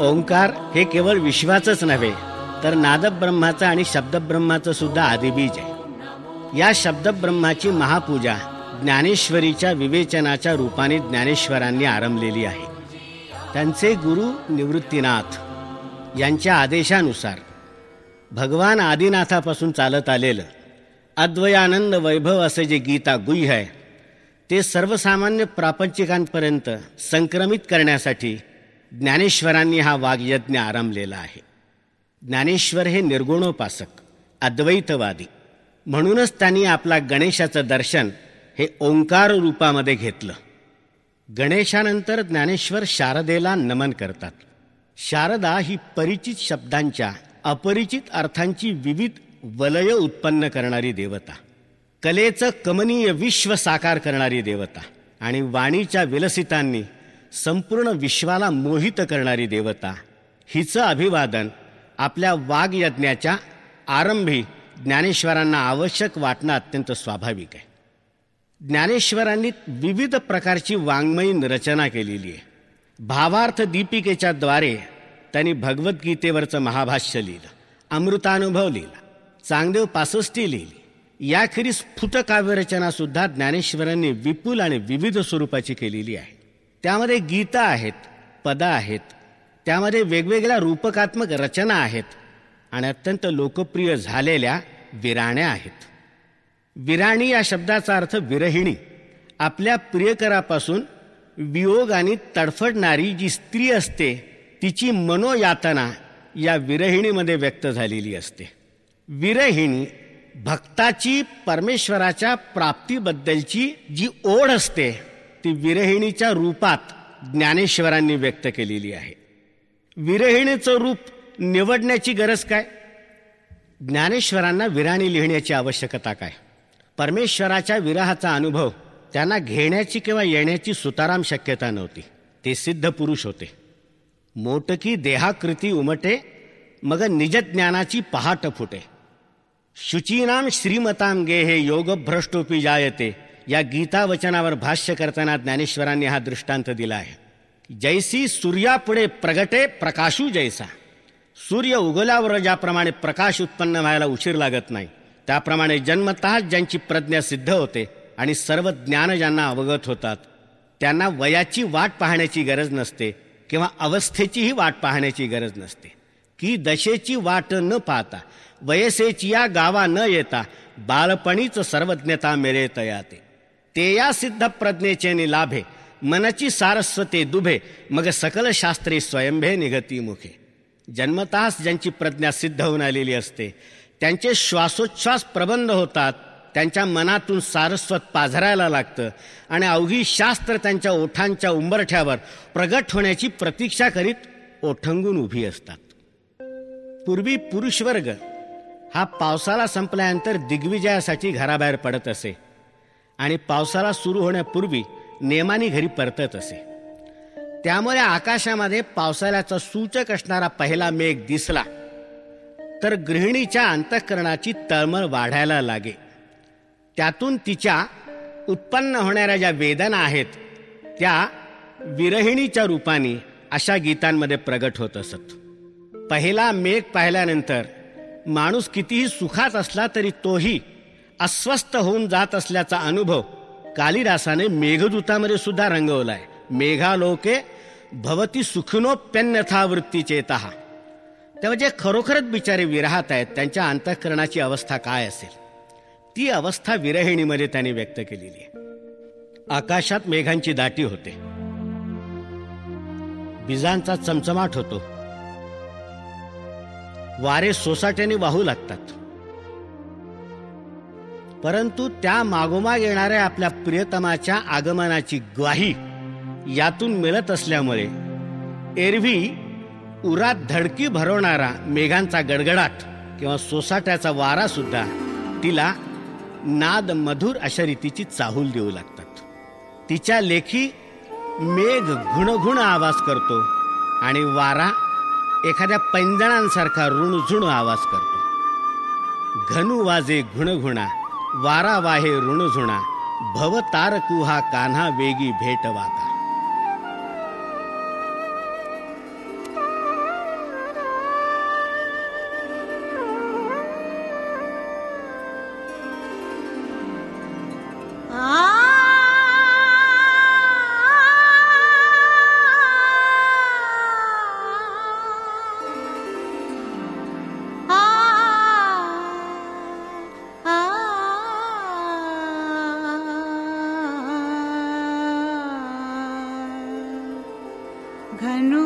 ओंकार हे केवळ विश्वाचंच नव्हे तर नादब्रह्माचं आणि शब्दब्रह्माचं सुद्धा आदिबीज आहे. या शब्दब्रह्माची महापूजा ज्ञानेश्वरीच्या विवेचनाच्या रूपाने ज्ञानेश्वरांनी आरंभलेली आहे. त्यांचे गुरु निवृत्तीनाथ यांच्या आदेशानुसार भगवान आदिनाथापासून चालत आलेलं अद्वयानंद वैभव असे जे गीता गुह्य आहे ते सर्वसामान्य प्रापंचिकांपर्यंत संक्रमित करण्यासाठी ज्ञानेश्वरांनी हा वाग्यज्ञ आरंभलेला आहे. ज्ञानेश्वर हे निर्गुणोपासक अद्वैतवादी. म्हणूनच त्यांनी आपला गणेशाचं दर्शन हे ओंकार रूपामध्ये घेतलं. गणेशानंतर ज्ञानेश्वर शारदेला नमन करतात. शारदा ही परिचित शब्दांच्या अपरिचित अर्थांची विविध वलय उत्पन्न करणारी देवता. कलेचं कमनीय विश्व साकार करणारी देवता आणि वाणीच्या विलसितांनी संपूर्ण विश्वाला मोहित करणारी देवता. हिचं अभिवादन आपल्या वाघयज्ञाच्या आरंभी ज्ञानेश्वरांना आवश्यक वाटणं अत्यंत स्वाभाविक आहे. ज्ञानेश्वरांनी विविध प्रकारची वाङ्मयीन रचना केलेली आहे. भावार्थ दीपिकेच्या द्वारे त्यांनी भगवद्गीतेवरचं महाभाष्य लिहिलं अमृतानुभव लिहिला चांगदेव पासष्टी लिहिली. याखेरीज स्फुट ज्ञानेश्वरांनी विपुल आणि विविध स्वरूपाची केलेली आहे. त्यामध्ये गीता आहेत पदं आहेत. त्यामध्ये वेगवेगळ्या रूपकात्मक रचना आहेत आणि अत्यंत लोकप्रिय झालेल्या विराण्या आहेत. विराणी या शब्दाचा अर्थ विरहिणी. आपल्या प्रियकरापासून वियोगाने तडफडणारी जी स्त्री असते तिची मनोयातना या विरहिणीमध्ये व्यक्त झालेली असते. विरहिणी भक्ताची परमेश्वराच्या प्राप्तीबद्दलची जी ओढ असते ती विरहिणीच्या रूपात ज्ञानेश्वरांनी व्यक्त केलेली आहे. विरहिणीचं रूप निवडण्याची गरज काय? ज्ञानेश्वरांना विराणी लिहिण्याची आवश्यकता काय? परमेश्वराच्या विराहाचा अनुभव त्यांना घेण्याची किंवा येण्याची सुताराम शक्यता नव्हती. ते सिद्ध पुरुष होते. मोटकी देहाकृती उमटे मग निजज्ञानाची पहाट फुटे. शुचीनाम श्रीमताम गे हे योगभ्रष्टोपी जायते. या गीता वचनावर भाष्य करताना ज्ञानेश्वरांनी हा दृष्टांत दिला आहे. जैसी सूर्यापुढे प्रगटे प्रकाशू जैसा. सूर्य उगवल्यावर ज्याप्रमाणे प्रकाश उत्पन्न व्हायला उशीर लागत नाही त्याप्रमाणे जन्मतः ज्यांची प्रज्ञा सिद्ध होते आणि सर्व ज्ञान ज्यांना अवगत होतात त्यांना वयाची वाट पाहण्याची गरज नसते किंवा अवस्थेचीही वाट पाहण्याची गरज नसते. की दशेची वाट न पाहता वयसेची या गावा न येता बालपणीच सर्वज्ञता मेरे तयाते. ते या सिद्ध प्रज्ञेचे लाभे मनची सारस्वते दुभे मग सकल शास्त्री स्वयंभे निगती मुखे. जन्मतास ज्यांची प्रज्ञा सिद्ध होऊन आलेली असते त्यांचे श्वासोच्छ्वास प्रबंध होतात त्यांच्या मनातून सारस्वत पाझरायला लागतं आणि अवघी शास्त्र त्यांच्या ओठांच्या उंबरठ्यावर प्रगट होण्याची प्रतीक्षा करीत ओठंगून उभी असतात. पूर्वी पुरुषवर्ग हा पावसाला संपल्यानंतर दिग्विजयासाठी घराबाहेर पडत असे. आणि पावसाळा सुरू होण्यापूर्वी नेमानी घरी परतत असे. त्यामुळे आकाशामध्ये पावसाळ्याचा सूचक असणारा पहिला मेघ दिसला. तर गृहिणीच्या अंतःकरणाची तळमळ वाढायला लागे. त्यातून तिच्या उत्पन्न होणाऱ्या ज्या वेदना आहेत त्या विरहिणीच्या रूपाने अशा गीतांमध्ये प्रगट होत असत. पहिला मेघ पाहिल्यानंतर माणूस कितीही सुखात असला तरी तोही अस्वस्थ होऊन जात असल्याचा अनुभव कालिदासाने मेघदूतामध्ये सुद्धा रंगवलाय. मेघालोके भवती सुखिनोप्यन्यथा वृत्ती चेतहा तेव्हा जे खरोखरच बिचारे विरहात आहेत त्यांच्या अंतःकरणाची अवस्था काय असेल? ती अवस्था विरहिणीमध्ये त्यांनी व्यक्त केलेली आहे. आकाशात मेघांची दाटी होते. बिजांचा चमचमाट होतो. वारे सोसाट्याने वाहू लागतात. परंतु त्या मागोमाग येणाऱ्या आपल्या प्रियतमाच्या आगमनाची ग्वाही यातून मिळत असल्यामुळे एरवी उरात धडकी भरवणारा मेघांचा गडगडाट किंवा सोसाट्याचा वारा सुद्धा तिला नाद मधुर अशा रीतीची चाहूल देऊ लागतात. तिच्या लेखी मेघ घुणघुण आवाज करतो आणि वारा एखाद्या पैंजणांसारखा ऋणझुण आवाज करतो. घनु वाजे घुणघुणा वारा वाहे ऋणझुणा भव तारकुहा कान्हा वेगी भेट घनु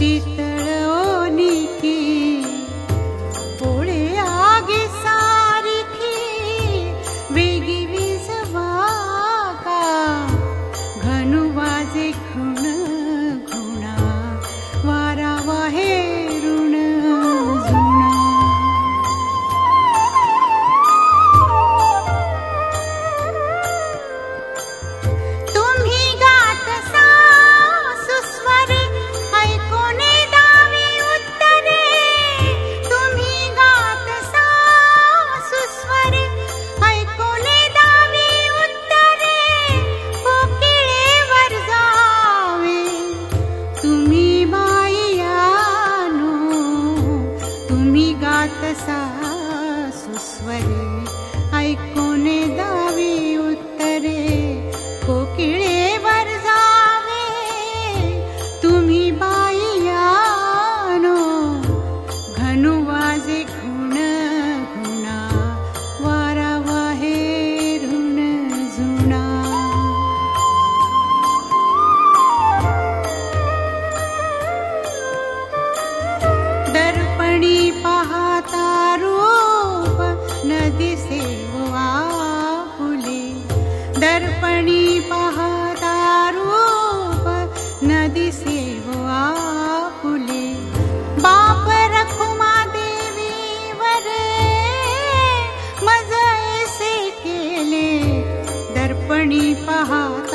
teeth पहा